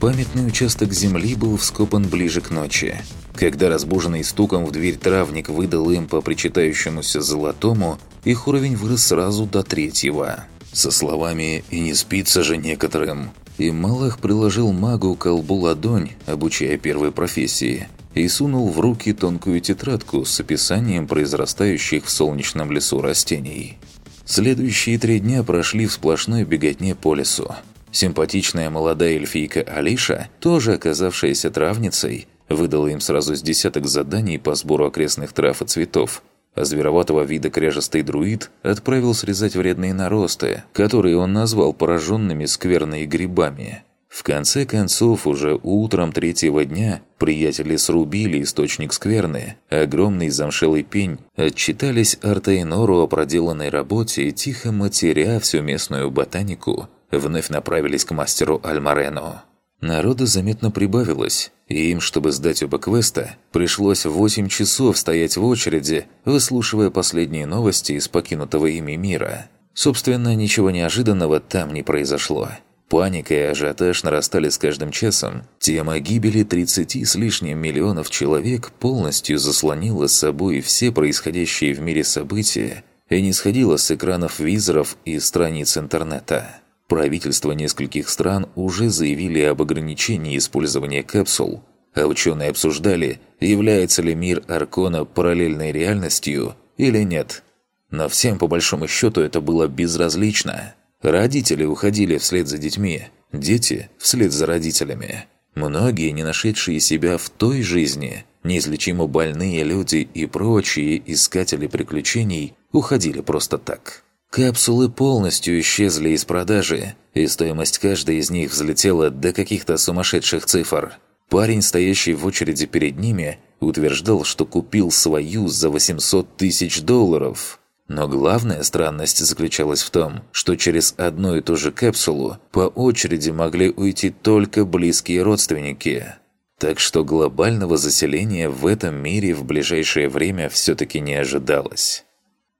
Памятный участок земли был вскопан ближе к ночи. Когда разбуженный стуком в дверь травник выдал им по причитающемуся золотому, их уровень вырос сразу до третьего. Со словами «и не спится же некоторым», и Малах приложил магу колбу ладонь, обучая первой профессии, и сунул в руки тонкую тетрадку с описанием произрастающих в солнечном лесу растений. Следующие три дня прошли в сплошной беготне по лесу. Симпатичная молодая эльфийка Алиша, тоже оказавшаяся травницей, выдала им сразу с десяток заданий по сбору окрестных трав и цветов, а звероватого вида кряжестый друид отправил срезать вредные наросты, которые он назвал пораженными скверной грибами. В конце концов, уже утром третьего дня приятели срубили источник скверны, огромный замшелый пень, отчитались Артейнору о проделанной работе и тихо матеря всю местную ботанику, вновь направились к мастеру Альмарену. Народа заметно прибавилось, и им, чтобы сдать оба квеста, пришлось 8 часов стоять в очереди, выслушивая последние новости из покинутого ими мира. Собственно, ничего неожиданного там не произошло. Паника и ажиотаж нарастали с каждым часом. Тема гибели 30 с лишним миллионов человек полностью заслонила с собой все происходящие в мире события и не сходила с экранов визоров и страниц интернета. Правительства нескольких стран уже заявили об ограничении использования капсул, а ученые обсуждали, является ли мир Аркона параллельной реальностью или нет. Но всем по большому счету это было безразлично. Родители уходили вслед за детьми, дети – вслед за родителями. Многие, не нашедшие себя в той жизни, неизлечимо больные люди и прочие искатели приключений уходили просто так. Капсулы полностью исчезли из продажи, и стоимость каждой из них взлетела до каких-то сумасшедших цифр. Парень, стоящий в очереди перед ними, утверждал, что купил свою за 800 тысяч долларов. Но главная странность заключалась в том, что через одну и ту же капсулу по очереди могли уйти только близкие родственники. Так что глобального заселения в этом мире в ближайшее время все-таки не ожидалось.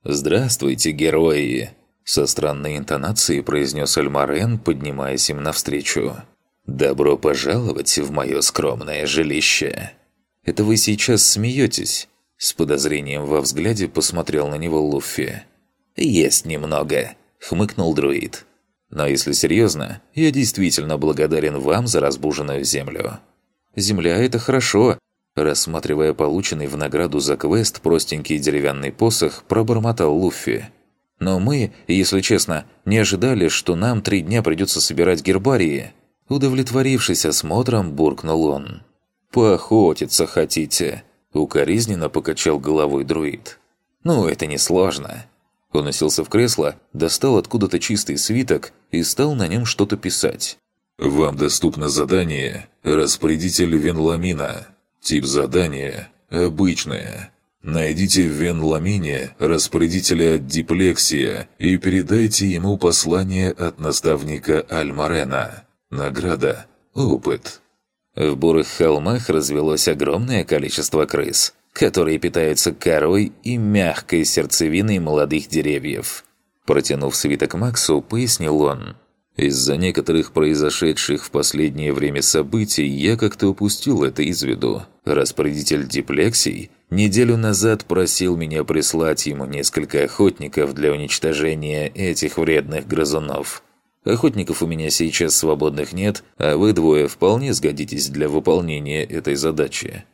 «Здравствуйте, герои!» Со странной интонацией произнес Альмарен, поднимаясь им навстречу. «Добро пожаловать в мое скромное жилище!» «Это вы сейчас смеетесь?» С подозрением во взгляде посмотрел на него Луффи. «Есть немного», — хмыкнул друид. «Но если серьезно, я действительно благодарен вам за разбуженную землю». «Земля — это хорошо, Рассматривая полученный в награду за квест простенький деревянный посох, пробормотал Луффи. «Но мы, если честно, не ожидали, что нам три дня придется собирать гербарии». Удовлетворившись осмотром, буркнул он. «Поохотиться хотите?» Укоризненно покачал головой друид. «Ну, это несложно». Он уселся в кресло, достал откуда-то чистый свиток и стал на нем что-то писать. «Вам доступно задание «Распорядитель Венламина». Тип задания – обычное. Найдите в Венламине распорядителя диплексия и передайте ему послание от наставника Альмарена. Награда – опыт. В бурых холмах развелось огромное количество крыс, которые питаются корой и мягкой сердцевиной молодых деревьев. Протянув свиток Максу, пояснил он – из-за некоторых произошедших в последнее время событий я как-то упустил это из виду. Распорядитель диплексий неделю назад просил меня прислать ему несколько охотников для уничтожения этих вредных грызунов. Охотников у меня сейчас свободных нет, а вы двое вполне сгодитесь для выполнения этой задачи.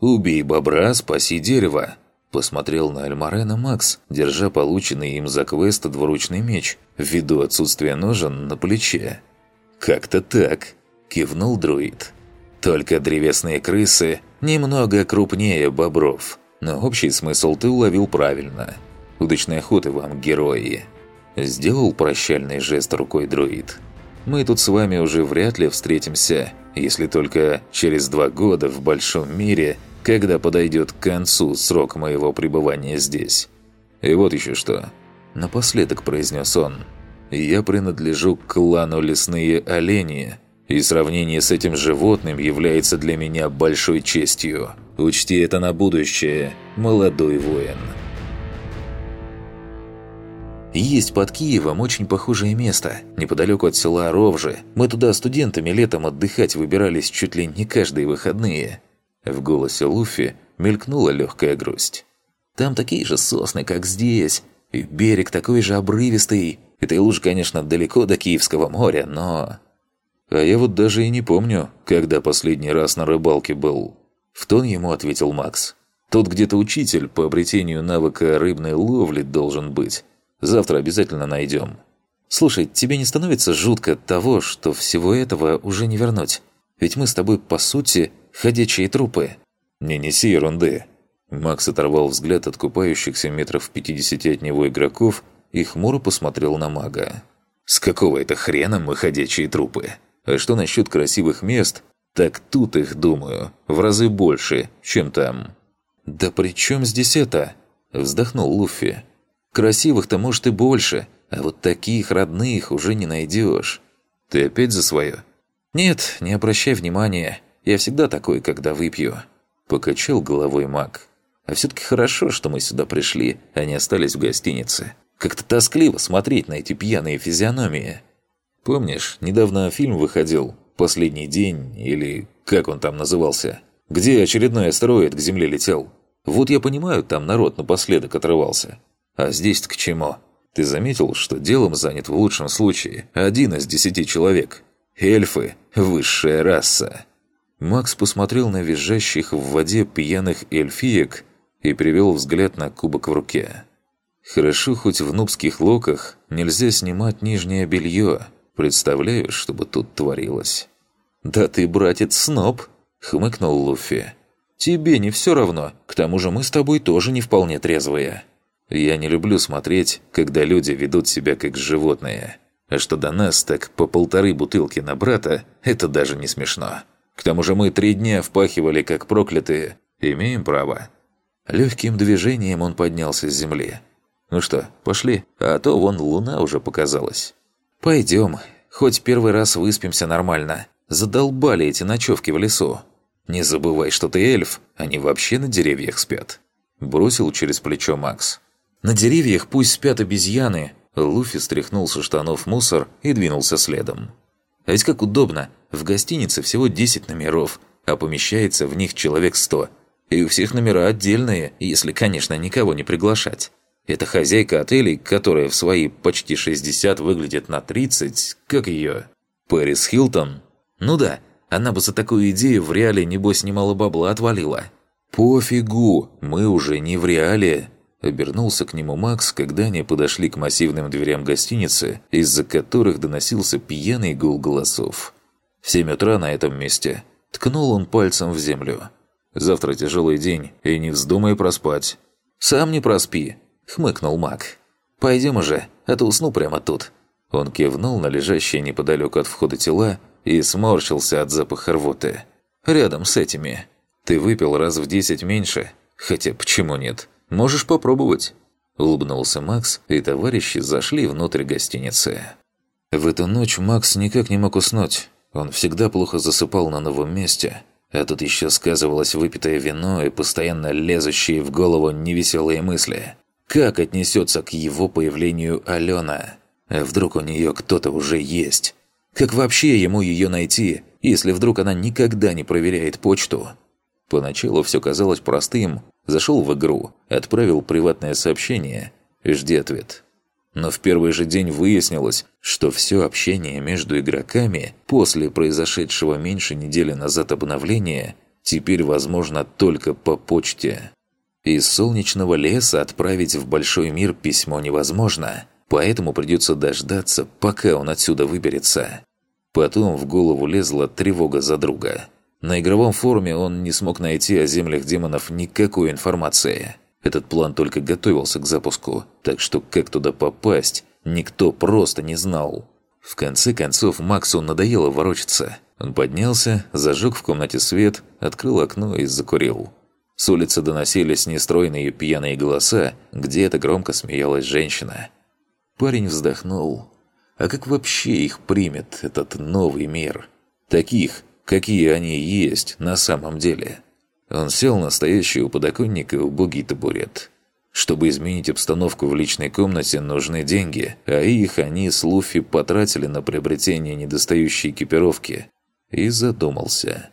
«Убей бобра, спаси дерево», Посмотрел на Альмарена Макс, держа полученный им за квест двуручный меч, ввиду отсутствия ножен на плече. «Как-то так», – кивнул друид. «Только древесные крысы немного крупнее бобров, но общий смысл ты уловил правильно. Удачной охоты вам, герои!» Сделал прощальный жест рукой друид. «Мы тут с вами уже вряд ли встретимся, если только через два года в большом мире – когда подойдет к концу срок моего пребывания здесь. И вот еще что. Напоследок произнес он. Я принадлежу к клану Лесные Олени, и сравнение с этим животным является для меня большой честью. Учти это на будущее, молодой воин». Есть под Киевом очень похожее место, неподалеку от села Ровжи. Мы туда студентами летом отдыхать выбирались чуть ли не каждые выходные». В голосе Луфи мелькнула легкая грусть. «Там такие же сосны, как здесь, и берег такой же обрывистый. Это и лучше, конечно, далеко до Киевского моря, но...» «А я вот даже и не помню, когда последний раз на рыбалке был». В тон ему ответил Макс. «Тут где-то учитель по обретению навыка рыбной ловли должен быть. Завтра обязательно найдем». «Слушай, тебе не становится жутко от того, что всего этого уже не вернуть? Ведь мы с тобой, по сути, ходячие трупы». «Не неси ерунды». Макс оторвал взгляд от купающихся метров в пятидесяти от него игроков и хмуро посмотрел на мага. «С какого это хрена мы ходячие трупы? А что насчет красивых мест? Так тут их, думаю, в разы больше, чем там». «Да при чем здесь это?» – вздохнул Луффи. «Красивых-то, может, и больше, а вот таких родных уже не найдешь. Ты опять за свое?» «Нет, не обращай внимания. Я всегда такой, когда выпью». Покачал головой маг. «А все-таки хорошо, что мы сюда пришли, а не остались в гостинице. Как-то тоскливо смотреть на эти пьяные физиономии». Помнишь, недавно фильм выходил «Последний день» или как он там назывался? Где очередной астероид к Земле летел? Вот я понимаю, там народ напоследок отрывался. А здесь-то к чему? Ты заметил, что делом занят в лучшем случае один из десяти человек? Эльфы – высшая раса. Макс посмотрел на визжащих в воде пьяных эльфиек и привел взгляд на кубок в руке. Хорошо, хоть в нубских локах нельзя снимать нижнее белье, Представляю, что бы тут творилось. «Да ты, братец, сноб!» — хмыкнул Луффи. «Тебе не все равно, к тому же мы с тобой тоже не вполне трезвые. Я не люблю смотреть, когда люди ведут себя как животные. А что до нас, так по полторы бутылки на брата – это даже не смешно. К тому же мы три дня впахивали как проклятые. Имеем право». Легким движением он поднялся с земли. «Ну что, пошли, а то вон луна уже показалась». «Пойдем, хоть первый раз выспимся нормально. Задолбали эти ночевки в лесу. Не забывай, что ты эльф, они вообще на деревьях спят». Бросил через плечо Макс. «На деревьях пусть спят обезьяны». Луфи стряхнул со штанов мусор и двинулся следом. «А ведь как удобно. В гостинице всего 10 номеров, а помещается в них человек 100. И у всех номера отдельные, если, конечно, никого не приглашать. Это хозяйка отелей, которая в свои почти 60 выглядит на 30, как ее? Пэрис Хилтон? Ну да, она бы за такую идею в реале небось немало бабла отвалила. «Пофигу, мы уже не в реале», – обернулся к нему Макс, когда они подошли к массивным дверям гостиницы, из-за которых доносился пьяный гул голосов. В семь утра на этом месте ткнул он пальцем в землю. «Завтра тяжелый день, и не вздумай проспать». «Сам не проспи», – хмыкнул маг. «Пойдем уже, а то усну прямо тут». Он кивнул на лежащие неподалеку от входа тела и сморщился от запаха рвоты. «Рядом с этими. Ты выпил раз в десять меньше. Хотя почему нет? Можешь попробовать». Улыбнулся Макс, и товарищи зашли внутрь гостиницы. В эту ночь Макс никак не мог уснуть. Он всегда плохо засыпал на новом месте. А тут еще сказывалось выпитое вино и постоянно лезущие в голову невеселые мысли. Как отнесется к его появлению Алена? А вдруг у нее кто-то уже есть? Как вообще ему ее найти, если вдруг она никогда не проверяет почту? Поначалу все казалось простым. Зашел в игру, отправил приватное сообщение. Жди ответ. Но в первый же день выяснилось, что все общение между игроками после произошедшего меньше недели назад обновления теперь возможно только по почте. Из солнечного леса отправить в большой мир письмо невозможно, поэтому придется дождаться, пока он отсюда выберется. Потом в голову лезла тревога за друга. На игровом форуме он не смог найти о землях демонов никакой информации. Этот план только готовился к запуску, так что как туда попасть, никто просто не знал. В конце концов Максу надоело ворочаться. Он поднялся, зажег в комнате свет, открыл окно и закурил. С улицы доносились нестройные пьяные голоса, где-то громко смеялась женщина. Парень вздохнул. А как вообще их примет этот новый мир? Таких, какие они есть на самом деле. Он сел на стоящий у подоконника убогий табурет. Чтобы изменить обстановку в личной комнате, нужны деньги, а их они с Луфи потратили на приобретение недостающей экипировки. И задумался.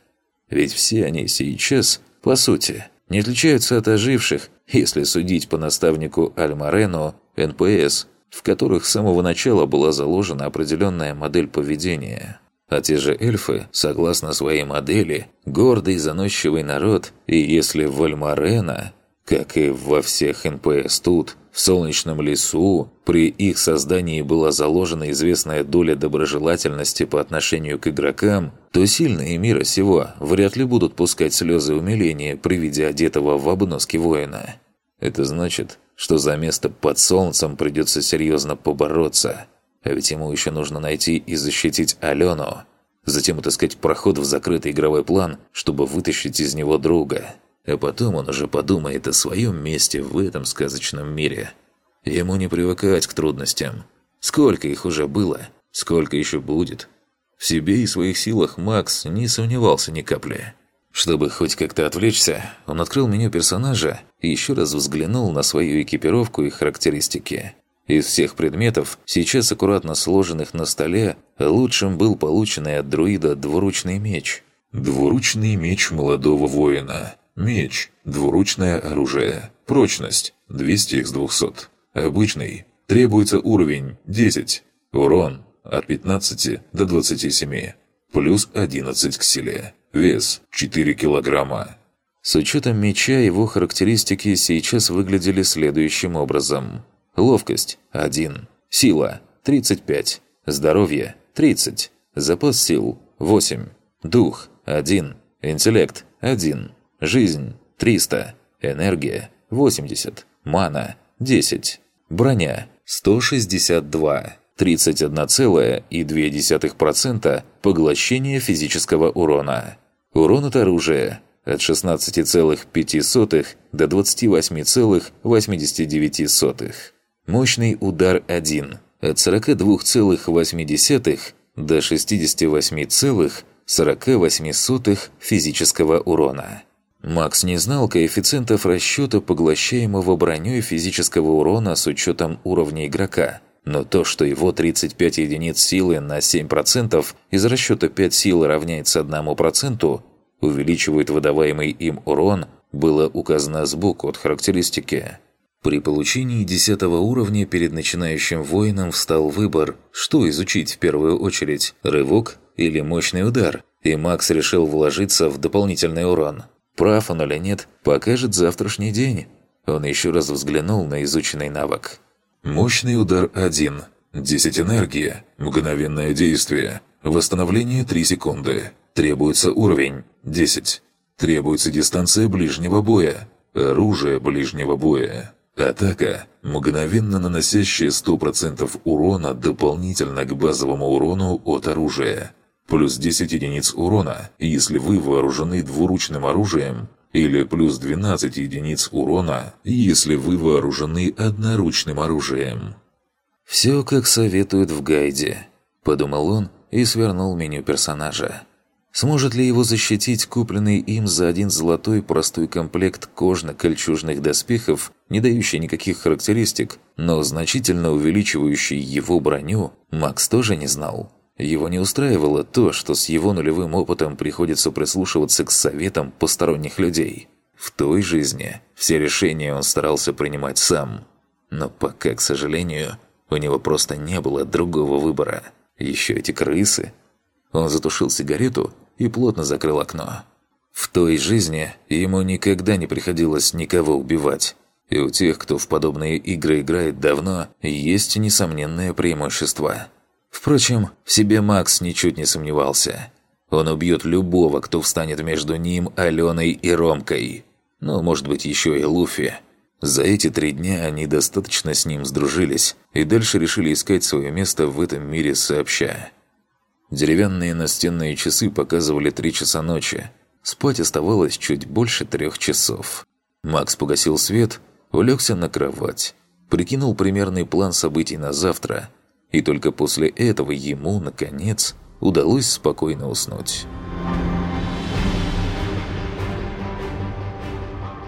Ведь все они сейчас, по сути, не отличаются от оживших, если судить по наставнику Альмарену, НПС, в которых с самого начала была заложена определенная модель поведения. А те же эльфы, согласно своей модели, гордый заносчивый народ, и если в Альмарена, как и во всех НПС тут, в Солнечном лесу, при их создании была заложена известная доля доброжелательности по отношению к игрокам, то сильные мира сего вряд ли будут пускать слезы умиления при виде одетого в обноски воина. Это значит, что за место под солнцем придется серьезно побороться. А ведь ему еще нужно найти и защитить Алену. Затем отыскать проход в закрытый игровой план, чтобы вытащить из него друга. А потом он уже подумает о своем месте в этом сказочном мире. Ему не привыкать к трудностям. Сколько их уже было, сколько еще будет. В себе и своих силах Макс не сомневался ни капли. Чтобы хоть как-то отвлечься, он открыл меню персонажа и еще раз взглянул на свою экипировку и характеристики. Из всех предметов, сейчас аккуратно сложенных на столе, лучшим был полученный от друида двуручный меч. Двуручный меч молодого воина. Меч. Двуручное оружие. Прочность. 200 из 200. Обычный. Требуется уровень 10. Урон от 15 до 27. Плюс 11 к силе. Вес 4 килограмма. С учетом меча его характеристики сейчас выглядели следующим образом. Ловкость – 1. Сила – 35. Здоровье – 30. Запас сил – 8. Дух – 1. Интеллект – 1. Жизнь – 300. Энергия – 80. Мана – 10. Броня – 162. 31,2% поглощения физического урона. Урон от оружия от 16,5 до 28,89. Мощный удар 1 от 42,8 до 68,48 физического урона. Макс не знал коэффициентов расчета поглощаемого броней физического урона с учетом уровня игрока – но то, что его 35 единиц силы на 7% из расчета 5 сил равняется 1%, увеличивает выдаваемый им урон, было указано сбоку от характеристики. При получении 10 уровня перед начинающим воином встал выбор, что изучить в первую очередь – рывок или мощный удар, и Макс решил вложиться в дополнительный урон. Прав он или нет, покажет завтрашний день. Он еще раз взглянул на изученный навык. Мощный удар 1. 10 энергии. Мгновенное действие. Восстановление 3 секунды. Требуется уровень 10. Требуется дистанция ближнего боя. Оружие ближнего боя. Атака, мгновенно наносящая 100% урона дополнительно к базовому урону от оружия. Плюс 10 единиц урона, если вы вооружены двуручным оружием или плюс 12 единиц урона, если вы вооружены одноручным оружием. «Все, как советуют в гайде», – подумал он и свернул меню персонажа. Сможет ли его защитить купленный им за один золотой простой комплект кожно-кольчужных доспехов, не дающий никаких характеристик, но значительно увеличивающий его броню, Макс тоже не знал. Его не устраивало то, что с его нулевым опытом приходится прислушиваться к советам посторонних людей. В той жизни все решения он старался принимать сам. Но пока, к сожалению, у него просто не было другого выбора. Еще эти крысы. Он затушил сигарету и плотно закрыл окно. В той жизни ему никогда не приходилось никого убивать. И у тех, кто в подобные игры играет давно, есть несомненное преимущество – Впрочем, в себе Макс ничуть не сомневался. Он убьет любого, кто встанет между ним, Аленой и Ромкой. Ну, может быть, еще и Луфи. За эти три дня они достаточно с ним сдружились и дальше решили искать свое место в этом мире сообща. Деревянные настенные часы показывали три часа ночи. Спать оставалось чуть больше трех часов. Макс погасил свет, улегся на кровать, прикинул примерный план событий на завтра – и только после этого ему, наконец, удалось спокойно уснуть.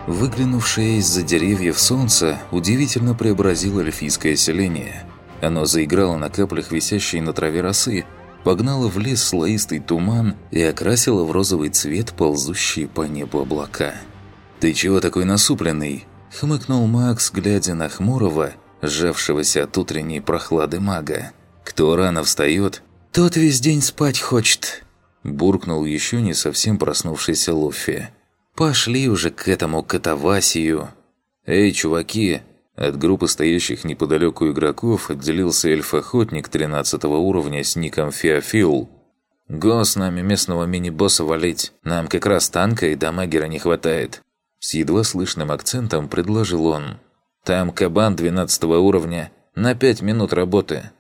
Выглянувшее из-за деревьев солнце удивительно преобразило эльфийское селение. Оно заиграло на каплях висящей на траве росы, погнало в лес слоистый туман и окрасило в розовый цвет ползущие по небу облака. «Ты чего такой насупленный?» – хмыкнул Макс, глядя на хмурого, сжавшегося от утренней прохлады мага. «Кто рано встает, тот весь день спать хочет», – буркнул еще не совсем проснувшийся Луффи. «Пошли уже к этому катавасию!» «Эй, чуваки!» От группы стоящих неподалеку игроков отделился эльф-охотник 13 уровня с ником Феофил. «Го, с нами местного мини-босса валить. Нам как раз танка и дамагера не хватает». С едва слышным акцентом предложил он. «Там кабан 12 уровня. На пять минут работы».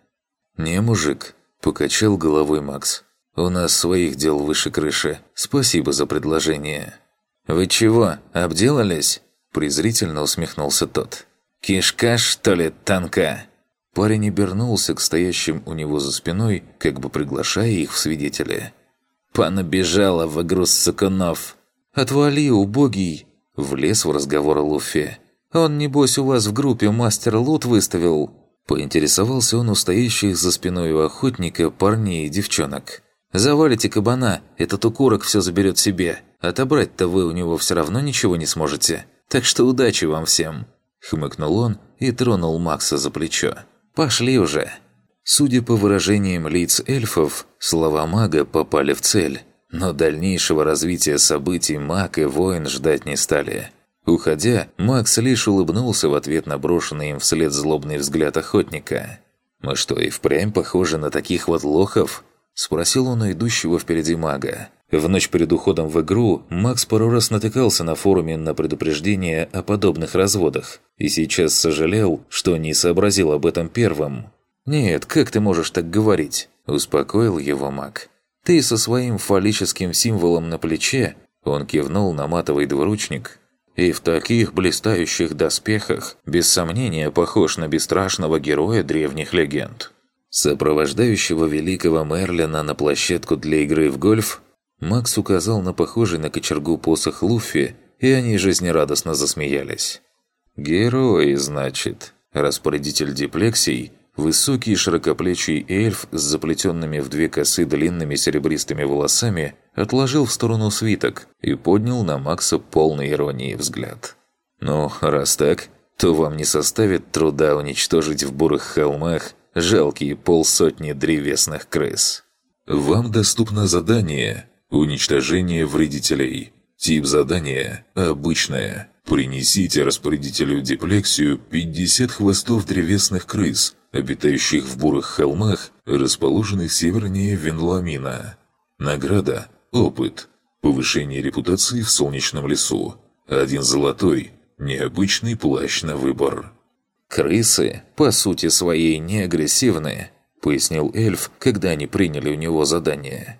«Не, мужик», – покачал головой Макс. «У нас своих дел выше крыши. Спасибо за предложение». «Вы чего, обделались?» – презрительно усмехнулся тот. «Кишка, что ли, танка?» Парень обернулся к стоящим у него за спиной, как бы приглашая их в свидетели. «Понабежала в игру сукунов!» «Отвали, убогий!» – влез в разговор Луфе. «Он, небось, у вас в группе мастер лут выставил?» Поинтересовался он у стоящих за спиной у охотника парней и девчонок. «Завалите кабана, этот укурок все заберет себе. Отобрать-то вы у него все равно ничего не сможете. Так что удачи вам всем!» Хмыкнул он и тронул Макса за плечо. «Пошли уже!» Судя по выражениям лиц эльфов, слова мага попали в цель, но дальнейшего развития событий маг и воин ждать не стали. Уходя, Макс лишь улыбнулся в ответ на брошенный им вслед злобный взгляд охотника. «Мы что, и впрямь похожи на таких вот лохов?» – спросил он у идущего впереди мага. В ночь перед уходом в игру Макс пару раз натыкался на форуме на предупреждение о подобных разводах и сейчас сожалел, что не сообразил об этом первым. «Нет, как ты можешь так говорить?» – успокоил его маг. «Ты со своим фаллическим символом на плече» – он кивнул на матовый двуручник – и в таких блистающих доспехах, без сомнения, похож на бесстрашного героя древних легенд. Сопровождающего великого Мерлина на площадку для игры в гольф Макс указал на похожий на кочергу посох Луффи, и они жизнерадостно засмеялись. «Герой, значит?» Распорядитель диплексий, высокий широкоплечий эльф с заплетенными в две косы длинными серебристыми волосами, отложил в сторону свиток и поднял на Макса полный иронии взгляд. «Ну, раз так, то вам не составит труда уничтожить в бурых холмах жалкие полсотни древесных крыс». Вам доступно задание Уничтожение вредителей. Тип задания – обычное. Принесите распорядителю диплексию 50 хвостов древесных крыс, обитающих в бурых холмах, расположенных севернее Венламина. Награда – опыт. Повышение репутации в солнечном лесу. Один золотой. Необычный плащ на выбор. «Крысы, по сути своей, не агрессивны», – пояснил эльф, когда они приняли у него задание.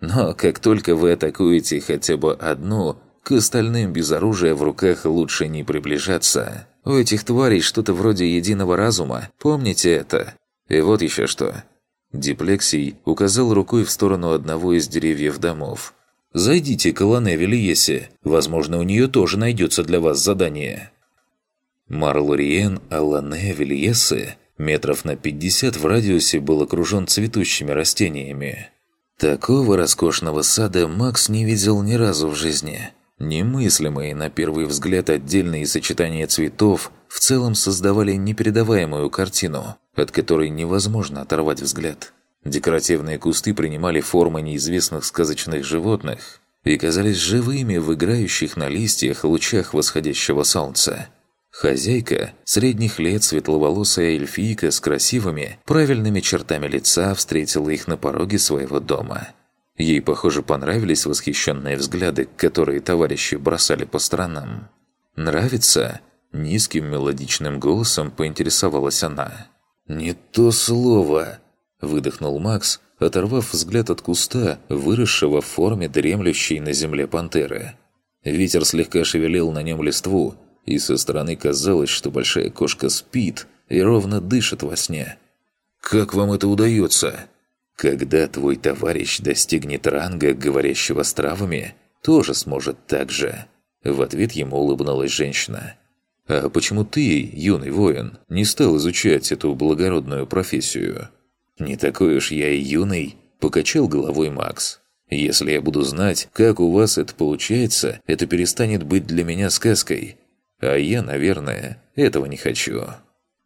Но как только вы атакуете хотя бы одну, к остальным без оружия в руках лучше не приближаться. У этих тварей что-то вроде единого разума, помните это? И вот еще что. Диплексий указал рукой в сторону одного из деревьев домов. «Зайдите к Алане Велиесе, возможно, у нее тоже найдется для вас задание». Марлориен Алане Велиесе метров на 50 в радиусе был окружен цветущими растениями. Такого роскошного сада Макс не видел ни разу в жизни. Немыслимые на первый взгляд отдельные сочетания цветов в целом создавали непередаваемую картину, от которой невозможно оторвать взгляд. Декоративные кусты принимали формы неизвестных сказочных животных и казались живыми в играющих на листьях лучах восходящего солнца. Хозяйка, средних лет светловолосая эльфийка с красивыми, правильными чертами лица встретила их на пороге своего дома. Ей, похоже, понравились восхищенные взгляды, которые товарищи бросали по сторонам. «Нравится?» – низким мелодичным голосом поинтересовалась она. «Не то слово!» – выдохнул Макс, оторвав взгляд от куста, выросшего в форме дремлющей на земле пантеры. Ветер слегка шевелил на нем листву, и со стороны казалось, что большая кошка спит и ровно дышит во сне. «Как вам это удается?» «Когда твой товарищ достигнет ранга, говорящего с травами, тоже сможет так же». В ответ ему улыбнулась женщина. «А почему ты, юный воин, не стал изучать эту благородную профессию?» «Не такой уж я и юный», – покачал головой Макс. «Если я буду знать, как у вас это получается, это перестанет быть для меня сказкой. А я, наверное, этого не хочу».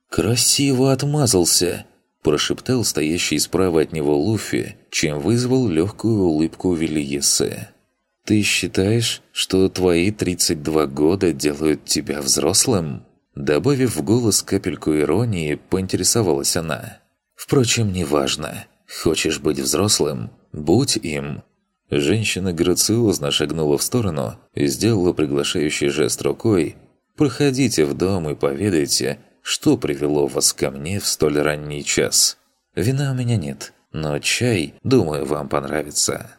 «Красиво отмазался!» – прошептал стоящий справа от него Луфи, чем вызвал легкую улыбку Вильесе. «Ты считаешь, что твои 32 года делают тебя взрослым?» Добавив в голос капельку иронии, поинтересовалась она. «Впрочем, неважно. Хочешь быть взрослым? Будь им!» Женщина грациозно шагнула в сторону и сделала приглашающий жест рукой. «Проходите в дом и поведайте, что привело вас ко мне в столь ранний час? Вина у меня нет, но чай, думаю, вам понравится.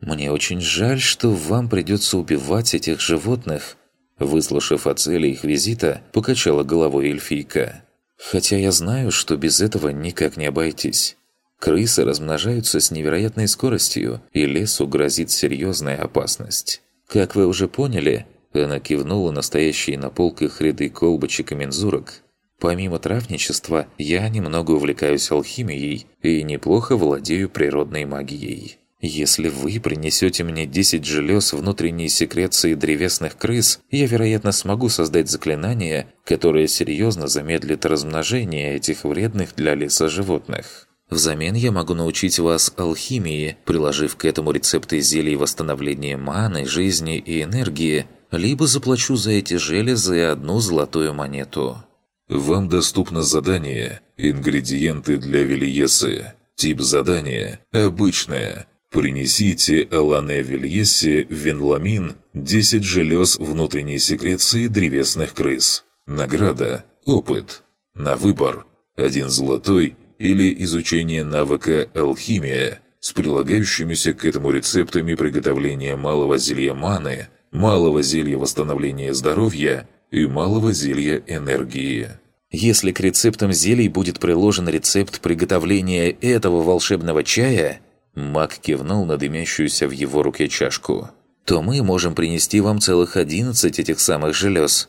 Мне очень жаль, что вам придется убивать этих животных. Выслушав о цели их визита, покачала головой эльфийка. Хотя я знаю, что без этого никак не обойтись. Крысы размножаются с невероятной скоростью, и лесу грозит серьезная опасность. Как вы уже поняли, она кивнула настоящие на полках ряды колбочек и мензурок. Помимо травничества, я немного увлекаюсь алхимией и неплохо владею природной магией. Если вы принесете мне 10 желез внутренней секреции древесных крыс, я, вероятно, смогу создать заклинание, которое серьезно замедлит размножение этих вредных для леса животных. Взамен я могу научить вас алхимии, приложив к этому рецепты зелий восстановления маны, жизни и энергии, либо заплачу за эти железы одну золотую монету. Вам доступно задание «Ингредиенты для Вильесы». Тип задания «Обычное». Принесите Алане Вильесе венламин 10 желез внутренней секреции древесных крыс. Награда «Опыт». На выбор. Один золотой или изучение навыка «Алхимия» с прилагающимися к этому рецептами приготовления малого зелья маны – малого зелья восстановления здоровья и малого зелья энергии. Если к рецептам зелий будет приложен рецепт приготовления этого волшебного чая, Мак кивнул на дымящуюся в его руке чашку, то мы можем принести вам целых одиннадцать этих самых желез.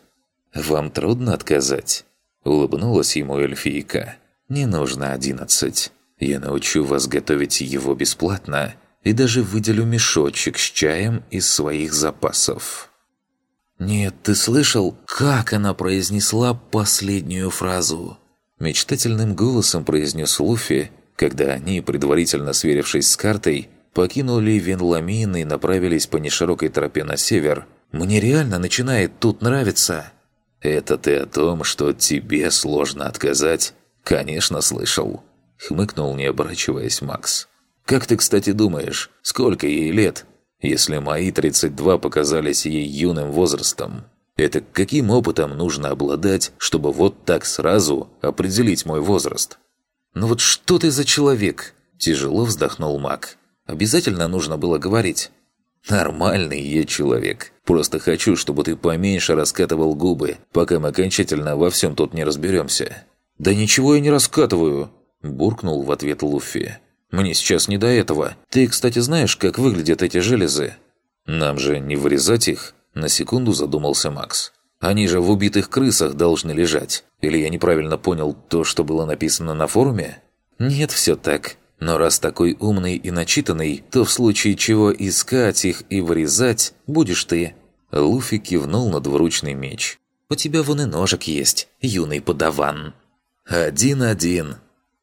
Вам трудно отказать?» Улыбнулась ему эльфийка. «Не нужно одиннадцать. Я научу вас готовить его бесплатно и даже выделю мешочек с чаем из своих запасов. «Нет, ты слышал, как она произнесла последнюю фразу?» Мечтательным голосом произнес Луфи, когда они, предварительно сверившись с картой, покинули Венламин и направились по неширокой тропе на север. «Мне реально начинает тут нравиться!» «Это ты о том, что тебе сложно отказать?» «Конечно, слышал!» — хмыкнул, не оборачиваясь Макс. Как ты, кстати, думаешь, сколько ей лет, если мои 32 показались ей юным возрастом? Это каким опытом нужно обладать, чтобы вот так сразу определить мой возраст? Ну вот что ты за человек? Тяжело вздохнул Мак. Обязательно нужно было говорить. Нормальный я человек. Просто хочу, чтобы ты поменьше раскатывал губы, пока мы окончательно во всем тут не разберемся. Да ничего я не раскатываю, буркнул в ответ Луффи. Мне сейчас не до этого. Ты, кстати, знаешь, как выглядят эти железы? Нам же не вырезать их?» На секунду задумался Макс. «Они же в убитых крысах должны лежать. Или я неправильно понял то, что было написано на форуме?» «Нет, все так. Но раз такой умный и начитанный, то в случае чего искать их и вырезать будешь ты». Луфи кивнул на двуручный меч. «У тебя вон и ножик есть, юный подаван». «Один-один»,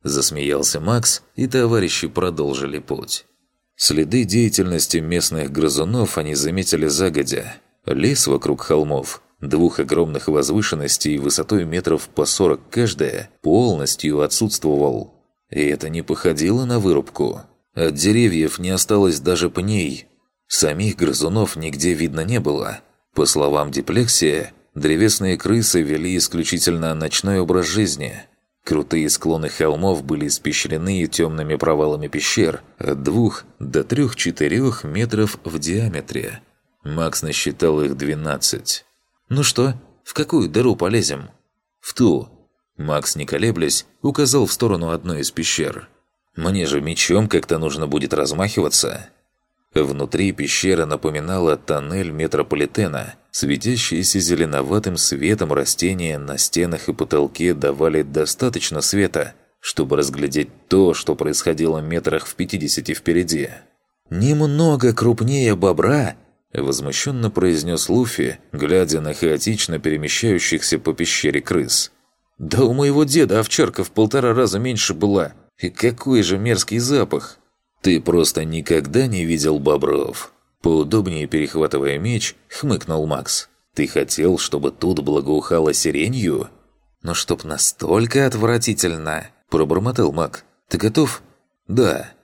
Засмеялся Макс, и товарищи продолжили путь. Следы деятельности местных грызунов они заметили загодя. Лес вокруг холмов, двух огромных возвышенностей высотой метров по 40 каждая, полностью отсутствовал. И это не походило на вырубку. От деревьев не осталось даже пней. Самих грызунов нигде видно не было. По словам Диплексия, древесные крысы вели исключительно ночной образ жизни – Крутые склоны холмов были испещрены темными провалами пещер от двух до трех-четырех метров в диаметре. Макс насчитал их двенадцать. «Ну что, в какую дыру полезем?» «В ту». Макс, не колеблясь, указал в сторону одной из пещер. «Мне же мечом как-то нужно будет размахиваться». Внутри пещера напоминала тоннель метрополитена. Светящиеся зеленоватым светом растения на стенах и потолке давали достаточно света, чтобы разглядеть то, что происходило метрах в 50 впереди. «Немного крупнее бобра!» – возмущенно произнес Луфи, глядя на хаотично перемещающихся по пещере крыс. «Да у моего деда овчарка в полтора раза меньше была. И какой же мерзкий запах!» «Ты просто никогда не видел бобров!» Поудобнее перехватывая меч, хмыкнул Макс. «Ты хотел, чтобы тут благоухало сиренью?» «Но чтоб настолько отвратительно!» Пробормотал Мак. «Ты готов?» «Да».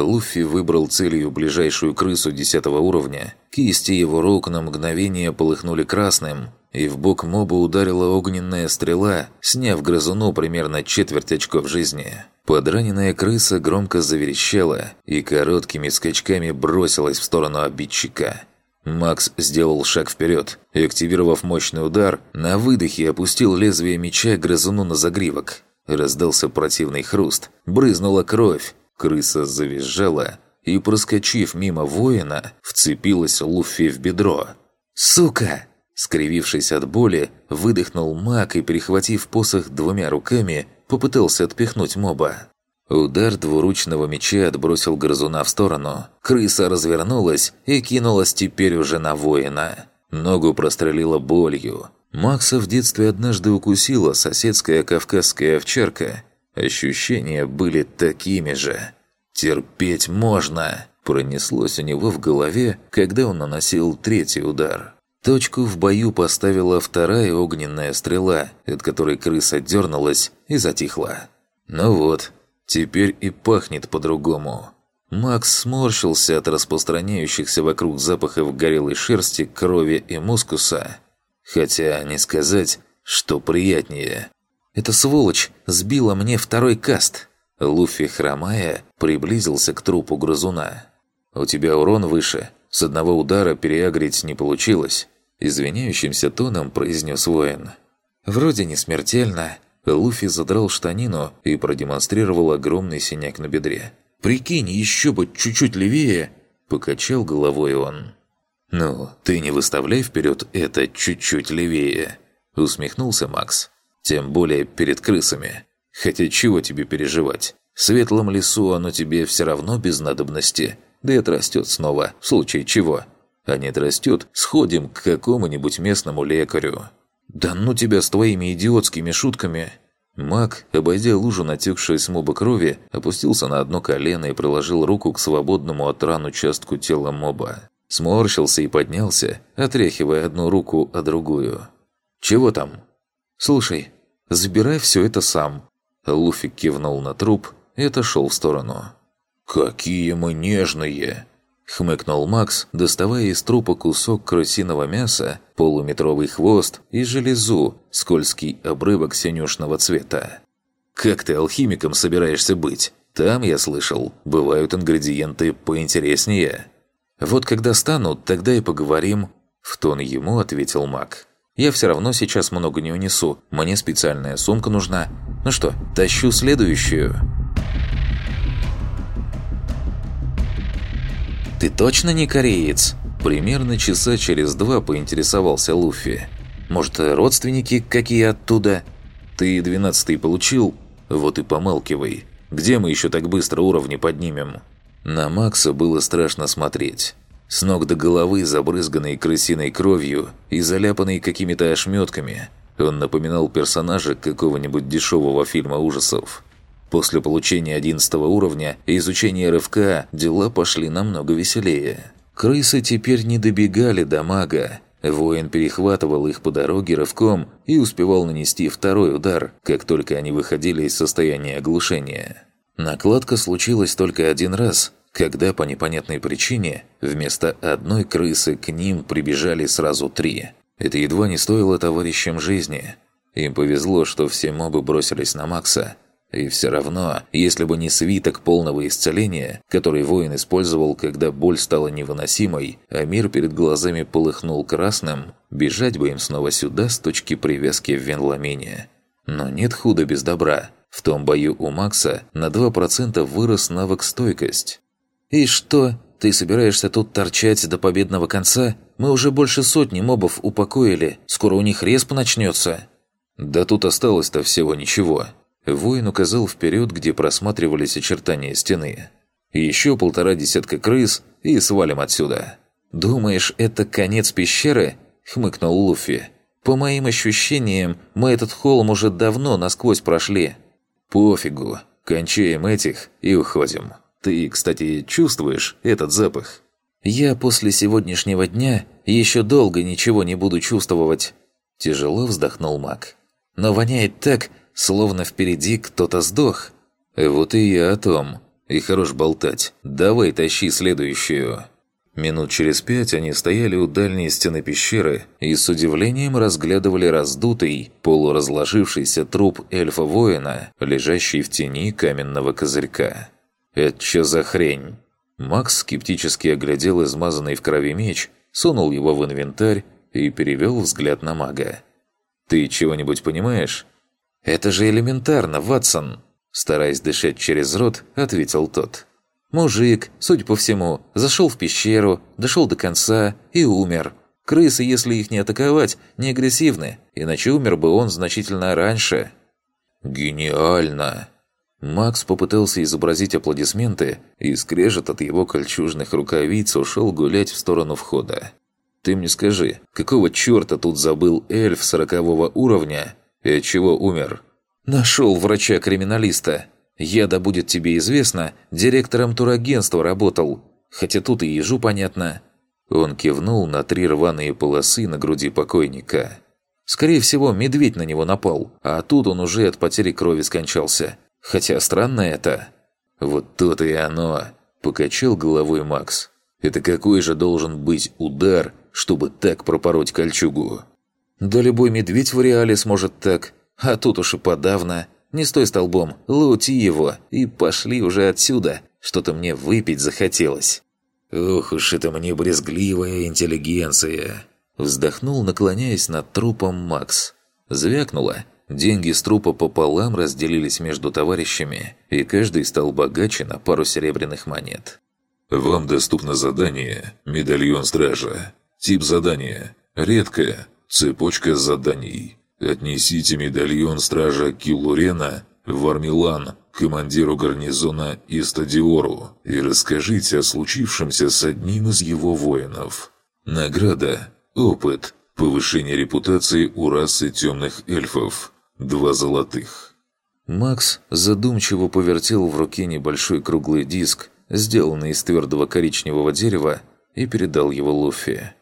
Луффи выбрал целью ближайшую крысу десятого уровня. Кисти его рук на мгновение полыхнули красным, и в бок моба ударила огненная стрела, сняв грызуну примерно четверть очков жизни. Подраненная крыса громко заверещала и короткими скачками бросилась в сторону обидчика. Макс сделал шаг вперед и, активировав мощный удар, на выдохе опустил лезвие меча грызуну на загривок. Раздался противный хруст, брызнула кровь, Крыса завизжала и, проскочив мимо воина, вцепилась Луффи в бедро. «Сука!» Скривившись от боли, выдохнул маг и, перехватив посох двумя руками, попытался отпихнуть моба. Удар двуручного меча отбросил грызуна в сторону. Крыса развернулась и кинулась теперь уже на воина. Ногу прострелила болью. Макса в детстве однажды укусила соседская кавказская овчарка, Ощущения были такими же. «Терпеть можно!» Пронеслось у него в голове, когда он наносил третий удар. Точку в бою поставила вторая огненная стрела, от которой крыса дернулась и затихла. Ну вот, теперь и пахнет по-другому. Макс сморщился от распространяющихся вокруг запахов горелой шерсти, крови и мускуса. Хотя не сказать, что приятнее. Эта сволочь сбила мне второй каст. Луфи, хромая, приблизился к трупу грызуна. «У тебя урон выше. С одного удара переагрить не получилось», – извиняющимся тоном произнес воин. «Вроде не смертельно». Луфи задрал штанину и продемонстрировал огромный синяк на бедре. «Прикинь, еще бы чуть-чуть левее!» – покачал головой он. «Ну, ты не выставляй вперед это чуть-чуть левее!» – усмехнулся Макс. Тем более перед крысами. Хотя чего тебе переживать? В светлом лесу оно тебе все равно без надобности. Да и отрастет снова, в случае чего. А не отрастет, сходим к какому-нибудь местному лекарю. Да ну тебя с твоими идиотскими шутками. Маг, обойдя лужу натекшей с моба крови, опустился на одно колено и приложил руку к свободному от ран участку тела моба. Сморщился и поднялся, отряхивая одну руку, а другую. «Чего там?» «Слушай, забирай все это сам». Луфи кивнул на труп и отошел в сторону. «Какие мы нежные!» Хмыкнул Макс, доставая из трупа кусок крысиного мяса, полуметровый хвост и железу, скользкий обрывок синюшного цвета. «Как ты алхимиком собираешься быть? Там, я слышал, бывают ингредиенты поинтереснее». «Вот когда станут, тогда и поговорим», – в тон ему ответил Мак. Я все равно сейчас много не унесу. Мне специальная сумка нужна. Ну что, тащу следующую. «Ты точно не кореец?» Примерно часа через два поинтересовался Луфи. «Может, родственники какие оттуда?» «Ты двенадцатый получил?» «Вот и помалкивай. Где мы еще так быстро уровни поднимем?» На Макса было страшно смотреть. С ног до головы, забрызганный крысиной кровью и заляпанный какими-то ошметками, он напоминал персонажа какого-нибудь дешевого фильма ужасов. После получения 11 уровня и изучения РФК дела пошли намного веселее. Крысы теперь не добегали до мага. Воин перехватывал их по дороге рывком и успевал нанести второй удар, как только они выходили из состояния оглушения. Накладка случилась только один раз – когда по непонятной причине вместо одной крысы к ним прибежали сразу три. Это едва не стоило товарищам жизни. Им повезло, что все мобы бросились на Макса. И все равно, если бы не свиток полного исцеления, который воин использовал, когда боль стала невыносимой, а мир перед глазами полыхнул красным, бежать бы им снова сюда с точки привязки в Венламине. Но нет худа без добра. В том бою у Макса на 2% вырос навык стойкость. «И что, Ты собираешься тут торчать до победного конца? Мы уже больше сотни мобов упокоили. Скоро у них респ начнется». «Да тут осталось-то всего ничего». Воин указал вперед, где просматривались очертания стены. «Еще полтора десятка крыс, и свалим отсюда». «Думаешь, это конец пещеры?» – хмыкнул Луфи. «По моим ощущениям, мы этот холм уже давно насквозь прошли». «Пофигу. Кончаем этих и уходим. Ты, кстати, чувствуешь этот запах?» «Я после сегодняшнего дня еще долго ничего не буду чувствовать». Тяжело вздохнул маг. «Но воняет так, словно впереди кто-то сдох». «Вот и я о том. И хорош болтать. Давай тащи следующую». Минут через пять они стояли у дальней стены пещеры и с удивлением разглядывали раздутый, полуразложившийся труп эльфа-воина, лежащий в тени каменного козырька. «Это что за хрень?» Макс скептически оглядел измазанный в крови меч, сунул его в инвентарь и перевел взгляд на мага. «Ты чего-нибудь понимаешь?» «Это же элементарно, Ватсон!» Стараясь дышать через рот, ответил тот. Мужик, судя по всему, зашел в пещеру, дошел до конца и умер. Крысы, если их не атаковать, не агрессивны, иначе умер бы он значительно раньше. Гениально! Макс попытался изобразить аплодисменты, и скрежет от его кольчужных рукавиц ушел гулять в сторону входа. «Ты мне скажи, какого черта тут забыл эльф сорокового уровня и от чего умер?» «Нашел врача-криминалиста», я, да будет тебе известно, директором турагентства работал. Хотя тут и ежу понятно». Он кивнул на три рваные полосы на груди покойника. Скорее всего, медведь на него напал, а тут он уже от потери крови скончался. Хотя странно это. «Вот то-то и оно», – покачал головой Макс. «Это какой же должен быть удар, чтобы так пропороть кольчугу?» «Да любой медведь в реале сможет так, а тут уж и подавно. Не стой столбом, лути его, и пошли уже отсюда. Что-то мне выпить захотелось». «Ох уж это мне брезгливая интеллигенция!» Вздохнул, наклоняясь над трупом Макс. Звякнуло. Деньги с трупа пополам разделились между товарищами, и каждый стал богаче на пару серебряных монет. «Вам доступно задание «Медальон Стража». Тип задания «Редкое. Цепочка заданий». Отнесите медальон стража Килурена в Армилан, командиру гарнизона Истадиору, и расскажите о случившемся с одним из его воинов. Награда – опыт, повышение репутации у расы темных эльфов. Два золотых. Макс задумчиво повертел в руке небольшой круглый диск, сделанный из твердого коричневого дерева, и передал его Луфи.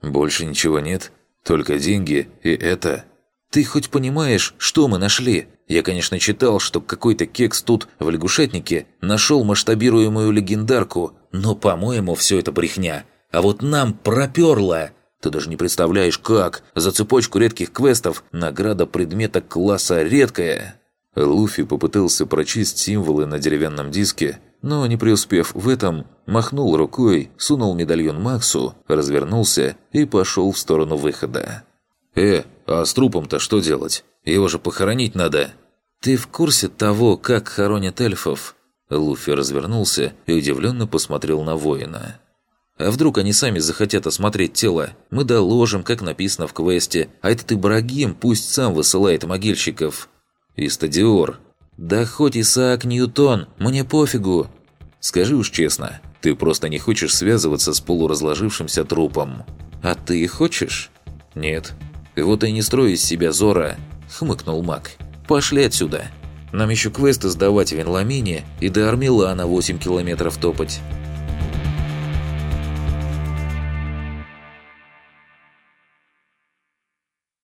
«Больше ничего нет, только деньги и это...» Ты хоть понимаешь, что мы нашли? Я, конечно, читал, что какой-то кекс тут, в лягушатнике, нашел масштабируемую легендарку, но, по-моему, все это брехня. А вот нам проперло. Ты даже не представляешь, как. За цепочку редких квестов награда предмета класса редкая. Луфи попытался прочесть символы на деревянном диске, но, не преуспев в этом, махнул рукой, сунул медальон Максу, развернулся и пошел в сторону выхода. «Э, а с трупом-то что делать? Его же похоронить надо!» «Ты в курсе того, как хоронят эльфов?» Луфи развернулся и удивленно посмотрел на воина. «А вдруг они сами захотят осмотреть тело? Мы доложим, как написано в квесте, а этот Ибрагим пусть сам высылает могильщиков». «И стадиор». «Да хоть Исаак Ньютон, мне пофигу». «Скажи уж честно, ты просто не хочешь связываться с полуразложившимся трупом». «А ты хочешь?» «Нет, «Вот и не строй из себя Зора!» – хмыкнул маг. «Пошли отсюда! Нам еще квесты сдавать в Венламине и до Армилана 8 километров топать!»